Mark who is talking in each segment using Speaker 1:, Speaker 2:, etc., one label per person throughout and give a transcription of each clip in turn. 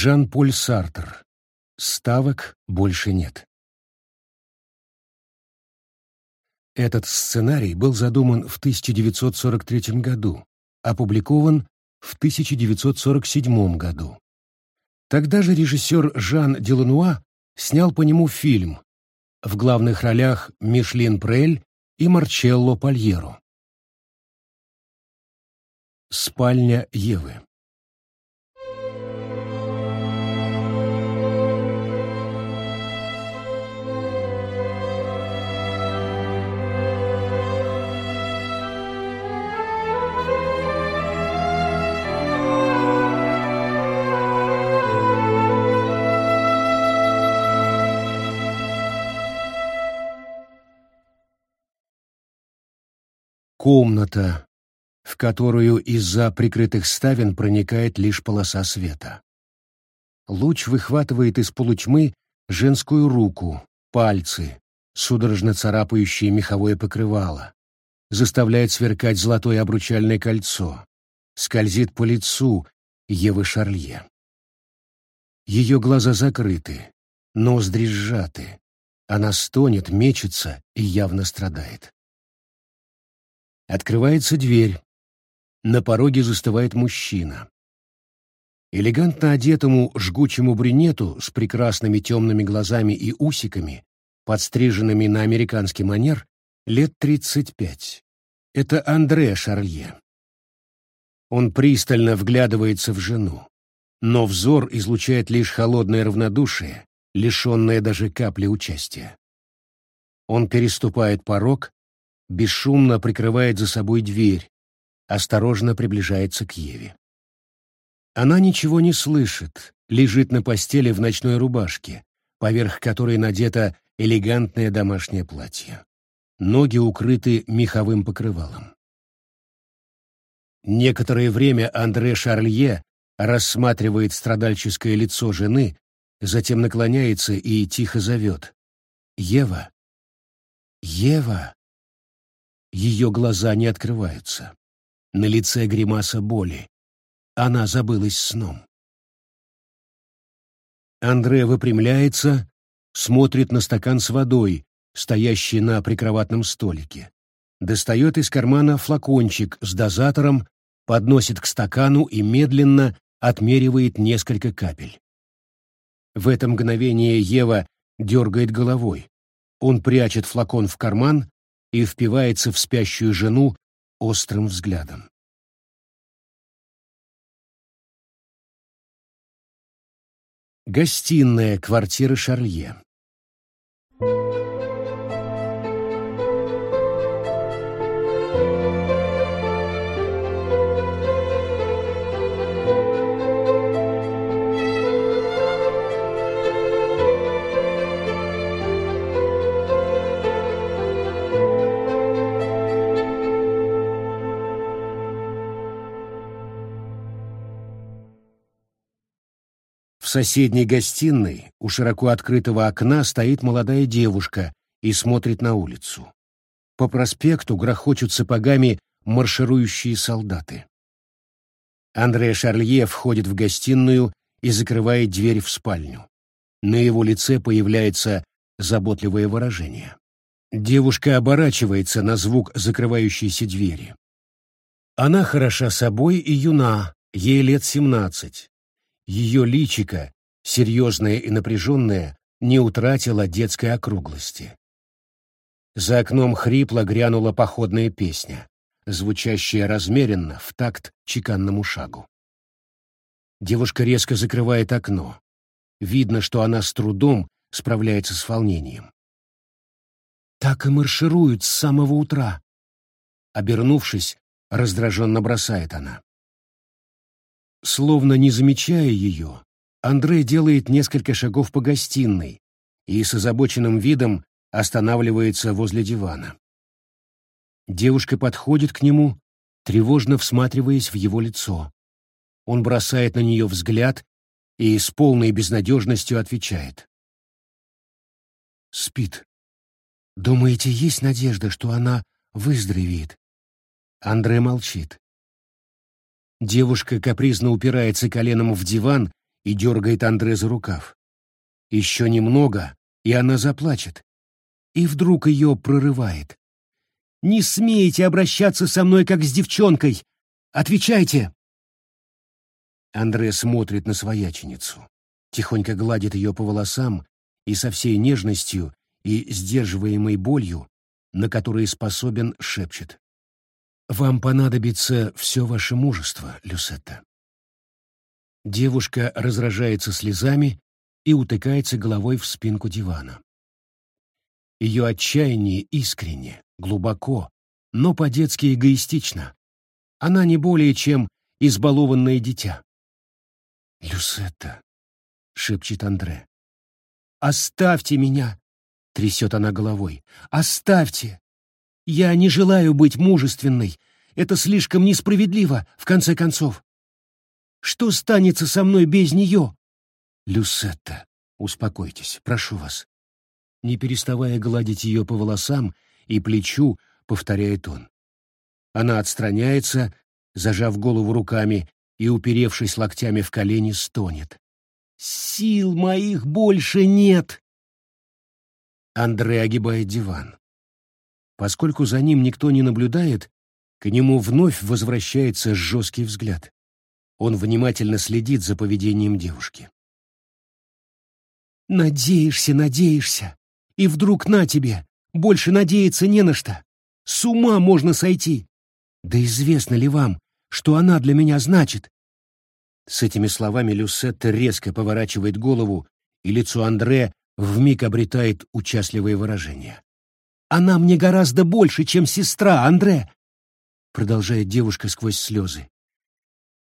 Speaker 1: Жан-Поль Сартр. Ставок больше нет. Этот сценарий был задуман в 1943 году, опубликован в 1947 году. Тогда же режиссер Жан Делануа снял по нему фильм, в главных ролях Мишлен Прель и Марчелло Пальеро. Спальня Евы Комната, в которую из-за прикрытых ставен проникает лишь полоса света. Луч выхватывает из полутьмы женскую руку, пальцы, судорожно царапающие меховое покрывало, заставляет сверкать золотое обручальное кольцо, скользит по лицу Евы Шарлье. Ее глаза закрыты, ноздри сжаты, она стонет, мечется и явно страдает. Открывается дверь. На пороге застывает мужчина. Элегантно одетому жгучему брюнету с прекрасными темными глазами и усиками, подстриженными на американский манер, лет 35. Это Андре Шарлье. Он пристально вглядывается в жену, но взор излучает лишь холодное равнодушие, лишенное даже капли участия. Он переступает порог бесшумно прикрывает за собой дверь, осторожно приближается к Еве. Она ничего не слышит, лежит на постели в ночной рубашке, поверх которой надето элегантное домашнее платье. Ноги укрыты меховым покрывалом. Некоторое время Андре Шарлье рассматривает страдальческое лицо жены, затем наклоняется и тихо зовет. «Ева! Ева!» Ее глаза не открываются. На лице гримаса боли. Она забылась сном. Андре выпрямляется, смотрит на стакан с водой, стоящий на прикроватном столике. Достает из кармана флакончик с дозатором, подносит к стакану и медленно отмеривает несколько капель. В это мгновение Ева дергает головой. Он прячет флакон в карман, и впивается в спящую жену острым взглядом. Гостиная квартиры Шарлье. В соседней гостиной у широко открытого окна стоит молодая девушка и смотрит на улицу. По проспекту грохочут сапогами марширующие солдаты. Андре Шарлье входит в гостиную и закрывает дверь в спальню. На его лице появляется заботливое выражение. Девушка оборачивается на звук закрывающейся двери. Она хороша собой и юна, ей лет семнадцать. Ее личико, серьезное и напряженное, не утратило детской округлости. За окном хрипло грянула походная песня, звучащая размеренно в такт чеканному шагу. Девушка резко закрывает окно. Видно, что она с трудом справляется с волнением. Так и маршируют с самого утра. Обернувшись, раздраженно бросает она. Словно не замечая ее, Андрей делает несколько шагов по гостиной и с озабоченным видом останавливается возле дивана. Девушка подходит к нему, тревожно всматриваясь в его лицо. Он бросает на нее взгляд и с полной безнадежностью отвечает. «Спит. Думаете, есть надежда, что она выздоровеет?» Андрей молчит. Девушка капризно упирается коленом в диван и дергает Андре за рукав. Еще немного, и она заплачет. И вдруг ее прорывает. «Не смейте обращаться со мной, как с девчонкой! Отвечайте!» Андре смотрит на свояченицу, тихонько гладит ее по волосам и со всей нежностью и сдерживаемой болью, на которые способен, шепчет. «Вам понадобится все ваше мужество, Люсетта». Девушка разражается слезами и утыкается головой в спинку дивана. Ее отчаяние искренне, глубоко, но по-детски эгоистично. Она не более чем избалованное дитя. «Люсетта», — шепчет Андре. «Оставьте меня!» — трясет она головой. «Оставьте! Я не желаю быть мужественной. Это слишком несправедливо, в конце концов. Что станется со мной без нее?» «Люсетта, успокойтесь, прошу вас». Не переставая гладить ее по волосам и плечу, повторяет он. Она отстраняется, зажав голову руками и, уперевшись локтями в колени, стонет. «Сил моих больше нет!» Андре огибает диван. Поскольку за ним никто не наблюдает, к нему вновь возвращается жесткий взгляд. Он внимательно следит за поведением девушки. «Надеешься, надеешься, и вдруг на тебе, больше надеяться не на что. С ума можно сойти. Да известно ли вам, что она для меня значит?» С этими словами Люсетта резко поворачивает голову, и лицо Андре вмиг обретает участливое выражение. «Она мне гораздо больше, чем сестра, Андре!» Продолжает девушка сквозь слезы.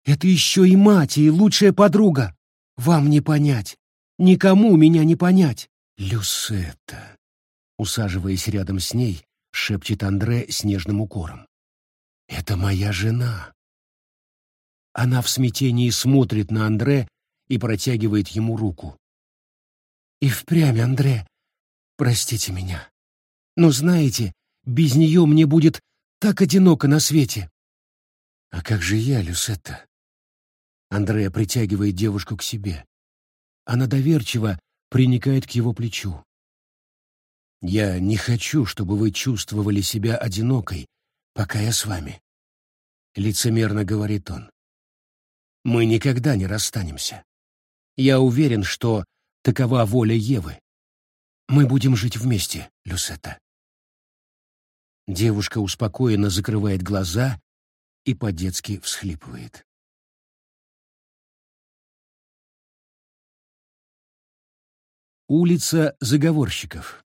Speaker 1: «Это еще и мать, и лучшая подруга! Вам не понять! Никому меня не понять!» «Люсетта!» Усаживаясь рядом с ней, шепчет Андре с нежным укором. «Это моя жена!» Она в смятении смотрит на Андре и протягивает ему руку. И впрямь, Андре, простите меня. Но знаете, без нее мне будет так одиноко на свете. А как же я, Люсетта? Андрея притягивает девушку к себе. Она доверчиво приникает к его плечу. Я не хочу, чтобы вы чувствовали себя одинокой, пока я с вами. Лицемерно говорит он. Мы никогда не расстанемся. Я уверен, что Такова воля Евы. Мы будем жить вместе, Люсета. Девушка успокоенно закрывает глаза и по-детски всхлипывает. Улица заговорщиков.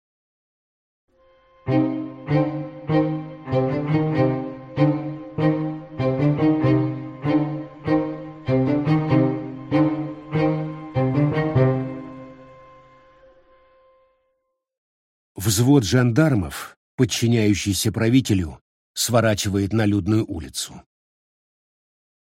Speaker 1: Взвод жандармов, подчиняющийся правителю, сворачивает на людную улицу.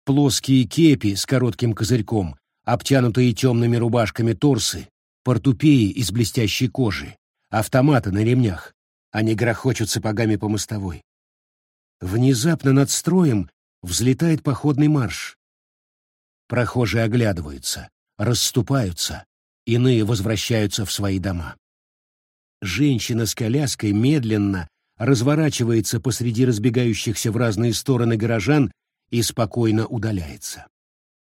Speaker 1: Плоские кепи с коротким козырьком, обтянутые темными рубашками торсы, портупеи из блестящей кожи, автоматы на ремнях. Они грохочут сапогами по мостовой. Внезапно над строем взлетает походный марш. Прохожие оглядываются, расступаются, иные возвращаются в свои дома. Женщина с коляской медленно разворачивается посреди разбегающихся в разные стороны горожан и спокойно удаляется.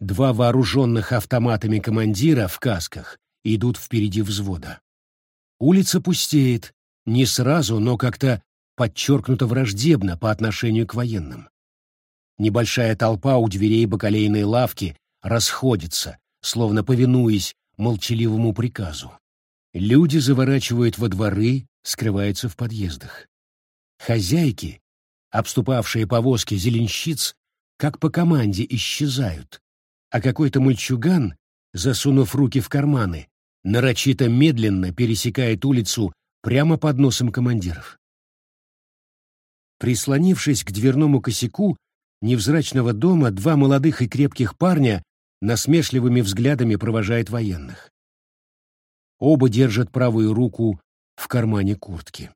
Speaker 1: Два вооруженных автоматами командира в касках идут впереди взвода. Улица пустеет, не сразу, но как-то подчеркнуто враждебно по отношению к военным. Небольшая толпа у дверей бакалейной лавки расходится, словно повинуясь молчаливому приказу. Люди заворачивают во дворы, скрываются в подъездах. Хозяйки, обступавшие повозки зеленщиц, как по команде исчезают, а какой-то мальчуган, засунув руки в карманы, нарочито медленно пересекает улицу прямо под носом командиров. Прислонившись к дверному косяку невзрачного дома, два молодых и крепких парня насмешливыми взглядами провожают военных. Оба держат правую руку в кармане куртки.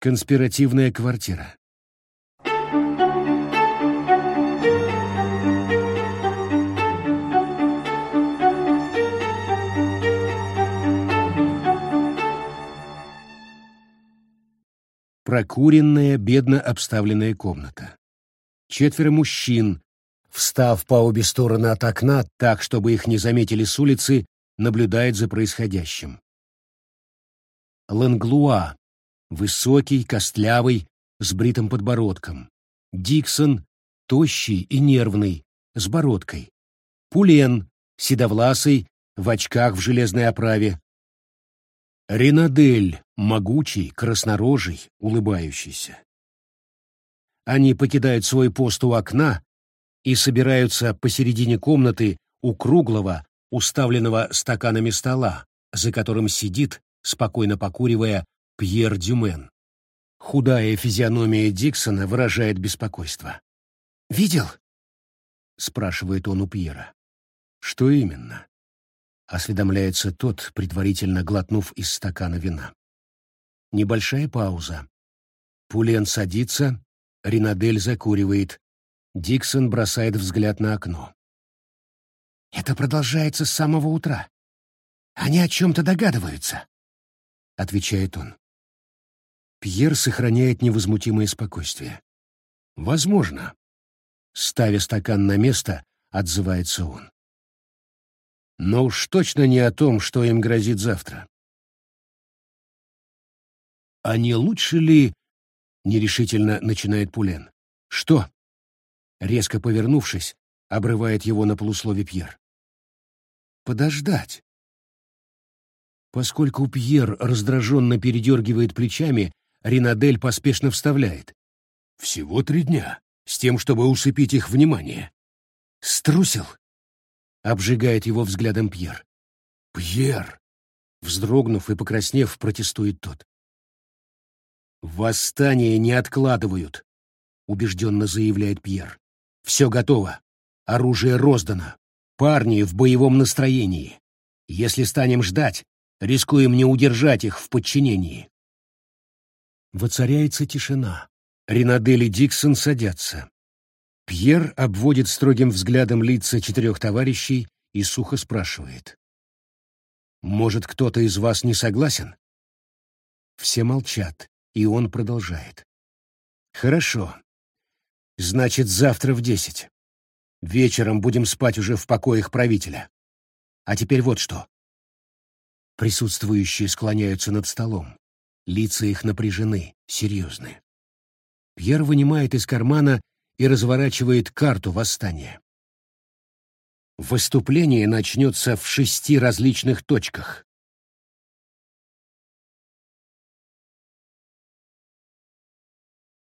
Speaker 1: Конспиративная квартира. Прокуренная, бедно обставленная комната. Четверо мужчин встав по обе стороны от окна так, чтобы их не заметили с улицы, наблюдает за происходящим. Ланглуа, высокий, костлявый, с бритым подбородком. Диксон, тощий и нервный, с бородкой. Пулен, седовласый, в очках в железной оправе. Ренадель, могучий, краснорожий, улыбающийся. Они покидают свой пост у окна и собираются посередине комнаты у круглого, уставленного стаканами стола, за которым сидит, спокойно покуривая, Пьер Дюмен. Худая физиономия Диксона выражает беспокойство. «Видел?» — спрашивает он у Пьера. «Что именно?» — осведомляется тот, предварительно глотнув из стакана вина. Небольшая пауза. Пулен садится, Ринадель закуривает. Диксон бросает взгляд на окно. «Это продолжается с самого утра. Они о чем-то догадываются», — отвечает он. Пьер сохраняет невозмутимое спокойствие. «Возможно». Ставя стакан на место, отзывается он. Но уж точно не о том, что им грозит завтра. «А не лучше ли...» — нерешительно начинает Пулен. «Что?» Резко повернувшись, обрывает его на полуслове Пьер. «Подождать». Поскольку Пьер раздраженно передергивает плечами, Ринадель поспешно вставляет. «Всего три дня, с тем, чтобы усыпить их внимание». «Струсил?» — обжигает его взглядом Пьер. «Пьер!» — вздрогнув и покраснев, протестует тот. «Восстание не откладывают», — убежденно заявляет Пьер. «Все готово. Оружие роздано. Парни в боевом настроении. Если станем ждать, рискуем не удержать их в подчинении. Воцаряется тишина. Ринадель и Диксон садятся. Пьер обводит строгим взглядом лица четырех товарищей и сухо спрашивает. «Может, кто-то из вас не согласен?» Все молчат, и он продолжает. «Хорошо. Значит, завтра в десять. Вечером будем спать уже в покоях правителя. А теперь вот что». Присутствующие склоняются над столом. Лица их напряжены, серьезны. Пьер вынимает из кармана и разворачивает карту восстания. Выступление начнется в шести различных точках.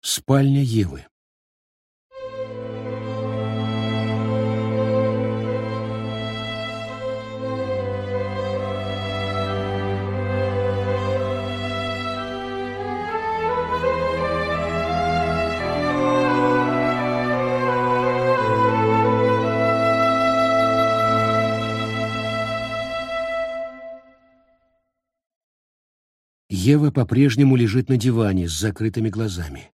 Speaker 1: Спальня Евы. Ева по-прежнему лежит на диване с закрытыми глазами.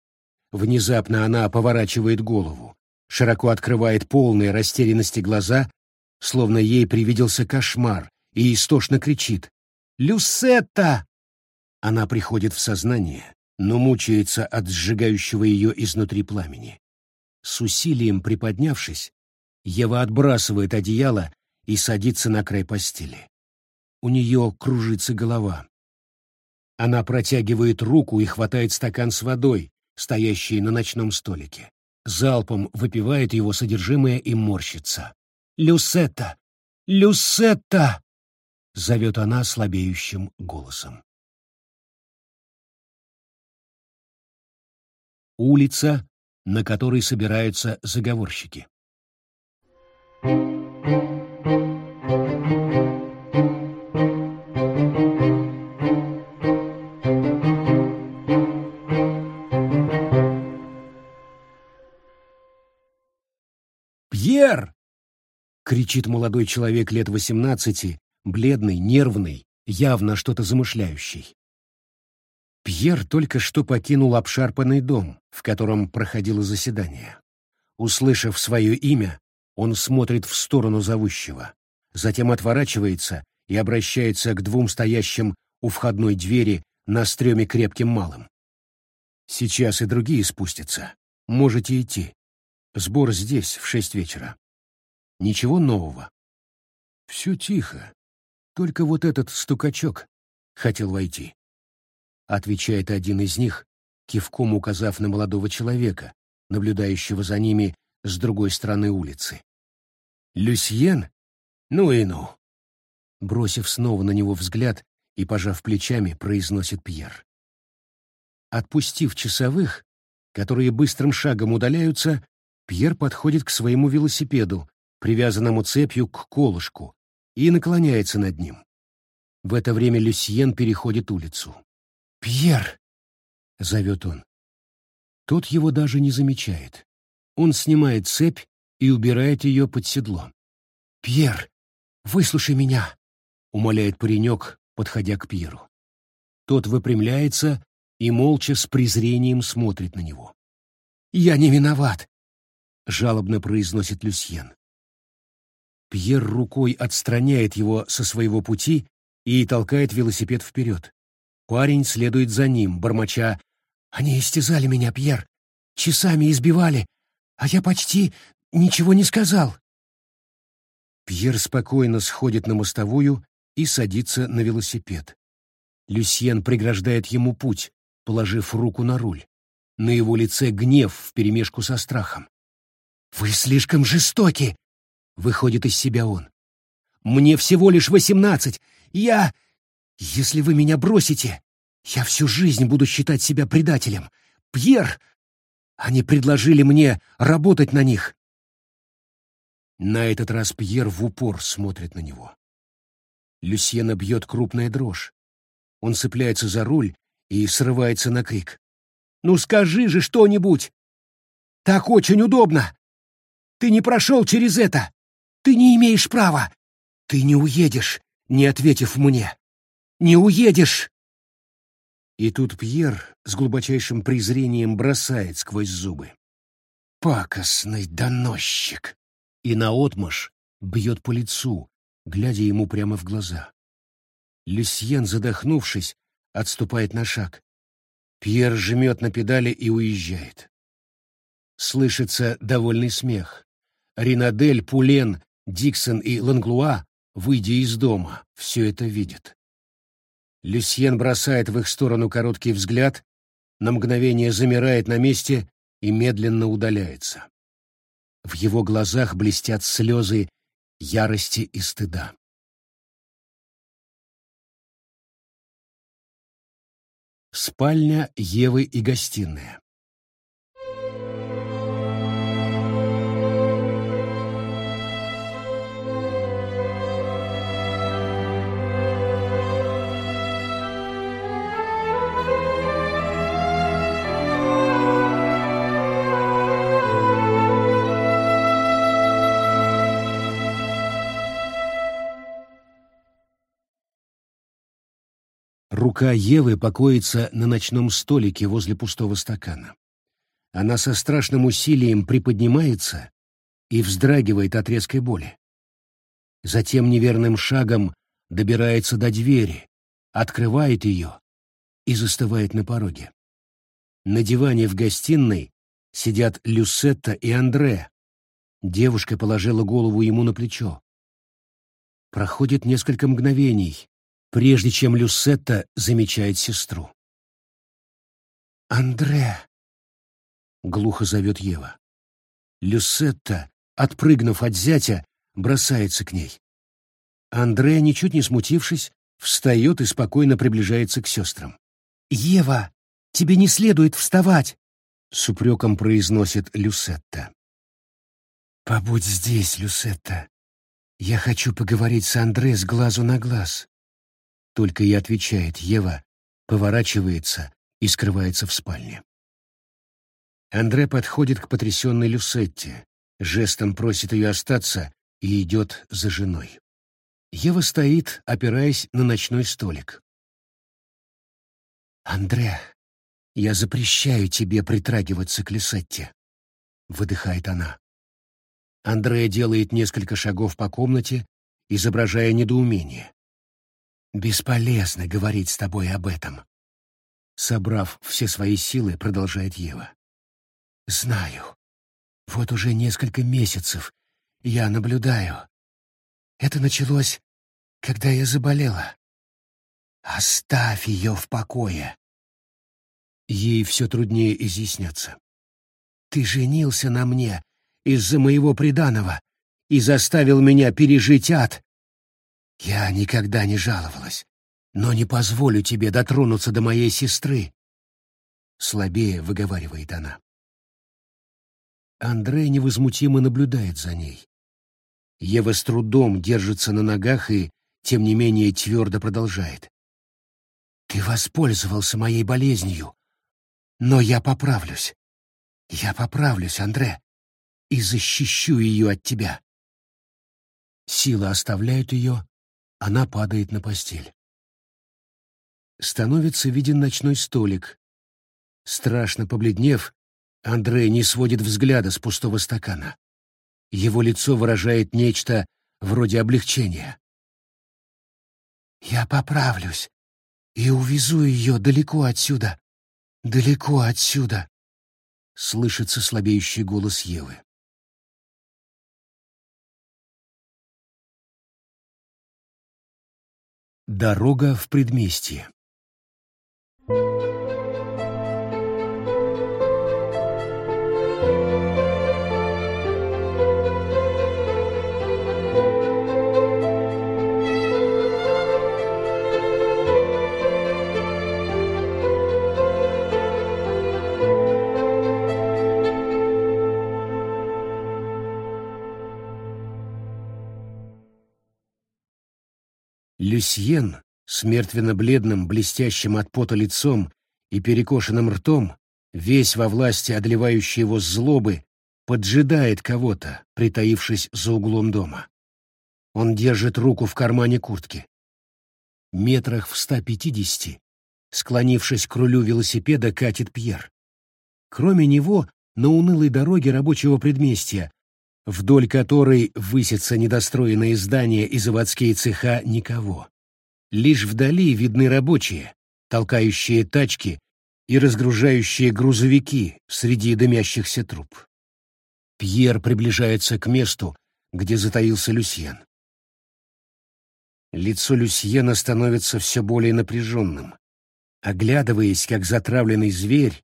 Speaker 1: Внезапно она поворачивает голову, широко открывает полные растерянности глаза, словно ей привиделся кошмар, и истошно кричит «Люсетта!». Она приходит в сознание, но мучается от сжигающего ее изнутри пламени. С усилием приподнявшись, Ева отбрасывает одеяло и садится на край постели. У нее кружится голова. Она протягивает руку и хватает стакан с водой, стоящий на ночном столике. Залпом выпивает его содержимое и морщится. «Люсетта! Люсетта!» — зовет она слабеющим голосом. Улица, на которой собираются заговорщики. Кричит молодой человек лет восемнадцати, бледный, нервный, явно что-то замышляющий. Пьер только что покинул обшарпанный дом, в котором проходило заседание. Услышав свое имя, он смотрит в сторону зовущего, затем отворачивается и обращается к двум стоящим у входной двери на стреме крепким малым. Сейчас и другие спустятся. Можете идти. Сбор здесь в шесть вечера. Ничего нового. Все тихо. Только вот этот стукачок хотел войти. Отвечает один из них, кивком указав на молодого человека, наблюдающего за ними с другой стороны улицы. «Люсьен? Ну и ну!» Бросив снова на него взгляд и пожав плечами, произносит Пьер. Отпустив часовых, которые быстрым шагом удаляются, Пьер подходит к своему велосипеду, привязанному цепью к колышку, и наклоняется над ним. В это время Люсьен переходит улицу. «Пьер!» — зовет он. Тот его даже не замечает. Он снимает цепь и убирает ее под седло. «Пьер, выслушай меня!» — умоляет паренек, подходя к Пьеру. Тот выпрямляется и молча с презрением смотрит на него. «Я не виноват!» — жалобно произносит Люсьен. Пьер рукой отстраняет его со своего пути и толкает велосипед вперед. Парень следует за ним, бормоча «Они истязали меня, Пьер, часами избивали, а я почти ничего не сказал». Пьер спокойно сходит на мостовую и садится на велосипед. Люсьен преграждает ему путь, положив руку на руль. На его лице гнев вперемешку со страхом. «Вы слишком жестоки!» — выходит из себя он. «Мне всего лишь восемнадцать. Я... Если вы меня бросите, я всю жизнь буду считать себя предателем. Пьер! Они предложили мне работать на них!» На этот раз Пьер в упор смотрит на него. Люсьена бьет крупная дрожь. Он цепляется за руль и срывается на крик. «Ну скажи же что-нибудь! Так очень удобно! Ты не прошел через это! Ты не имеешь права! Ты не уедешь, не ответив мне! Не уедешь!» И тут Пьер с глубочайшим презрением бросает сквозь зубы. «Пакостный доносчик!» И наотмашь бьет по лицу, глядя ему прямо в глаза. Люсьен, задохнувшись, отступает на шаг. Пьер жмет на педали и уезжает. Слышится довольный смех. Ринадель, Пулен, Диксон и Ланглуа, выйдя из дома, все это видят. Люсьен бросает в их сторону короткий взгляд, на мгновение замирает на месте и медленно удаляется. В его глазах блестят слезы ярости и стыда. Спальня Евы и гостиная. Рука Евы покоится на ночном столике возле пустого стакана. Она со страшным усилием приподнимается и вздрагивает от резкой боли. Затем неверным шагом добирается до двери, открывает ее и застывает на пороге. На диване в гостиной сидят Люсетта и Андре. Девушка положила голову ему на плечо. Проходит несколько мгновений, прежде чем Люсетта замечает сестру. «Андре!» — глухо зовет Ева. Люсетта, отпрыгнув от зятя, бросается к ней. Андре, ничуть не смутившись, встает и спокойно приближается к сестрам. «Ева, тебе не следует вставать!» — с упреком произносит Люсетта. «Побудь здесь, Люсетта. Я хочу поговорить с Андре с глазу на глаз. Только и отвечает Ева, поворачивается и скрывается в спальне. Андре подходит к потрясенной Люсетте, жестом просит ее остаться и идет за женой. Ева стоит, опираясь на ночной столик. «Андре, я запрещаю тебе притрагиваться к Люсетте», — выдыхает она. Андре делает несколько шагов по комнате, изображая недоумение. Бесполезно говорить с тобой об этом. Собрав все свои силы, продолжает Ева. Знаю. Вот уже несколько месяцев я наблюдаю. Это началось, когда я заболела. Оставь ее в покое. Ей все труднее изъясняться. Ты женился на мне из-за моего преданого и заставил меня пережить ад. Я никогда не жаловалась, но не позволю тебе дотронуться до моей сестры. Слабее выговаривает она. Андрей невозмутимо наблюдает за ней. Ева с трудом держится на ногах и, тем не менее, твердо продолжает. «Ты воспользовался моей болезнью, но я поправлюсь. Я поправлюсь, Андре, и защищу ее от тебя». Силы оставляют ее, она падает на постель. Становится виден ночной столик. Страшно побледнев, Андрей не сводит взгляда с пустого стакана. Его лицо выражает нечто вроде облегчения. «Я поправлюсь и увезу ее далеко отсюда, далеко отсюда», — слышится слабеющий голос Евы. Дорога в предместье. Люсьен с мертвенно-бледным, блестящим от пота лицом и перекошенным ртом, весь во власти одолевающей его злобы, поджидает кого-то, притаившись за углом дома. Он держит руку в кармане куртки. Метрах в ста пятидесяти, склонившись к рулю велосипеда, катит Пьер. Кроме него, на унылой дороге рабочего предместья вдоль которой высятся недостроенные здания и заводские цеха, никого. Лишь вдали видны рабочие, толкающие тачки и разгружающие грузовики среди дымящихся труб. Пьер приближается к месту, где затаился Люсьен. Лицо Люсьена становится все более напряженным. Оглядываясь, как затравленный зверь,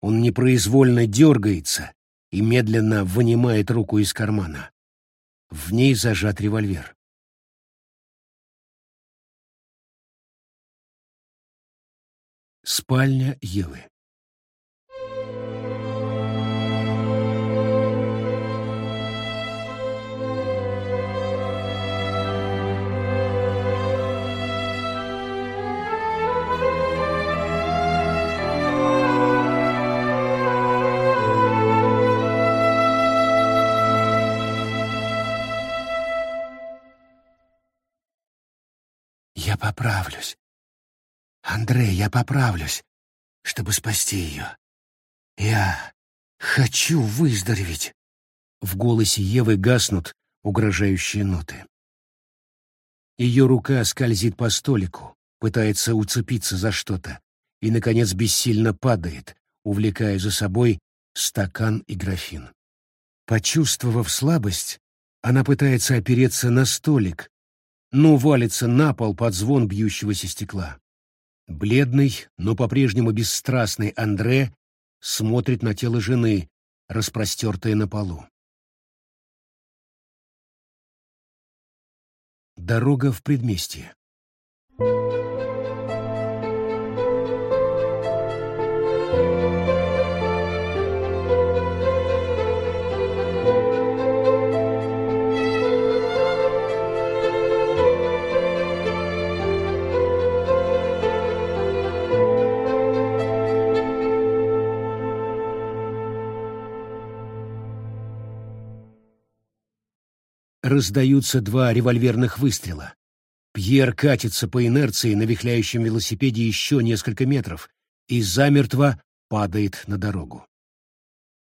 Speaker 1: он непроизвольно дергается, и медленно вынимает руку из кармана. В ней зажат револьвер. Спальня Евы. Поправлюсь. Андрей, я поправлюсь, чтобы спасти ее. Я хочу выздороветь. В голосе Евы гаснут угрожающие ноты. Ее рука скользит по столику, пытается уцепиться за что-то и, наконец, бессильно падает, увлекая за собой стакан и графин. Почувствовав слабость, она пытается опереться на столик, но валится на пол под звон бьющегося стекла. Бледный, но по-прежнему бесстрастный Андре смотрит на тело жены, распростертое на полу. Дорога в предместье. Раздаются два револьверных выстрела. Пьер катится по инерции на вихляющем велосипеде еще несколько метров и замертво падает на дорогу.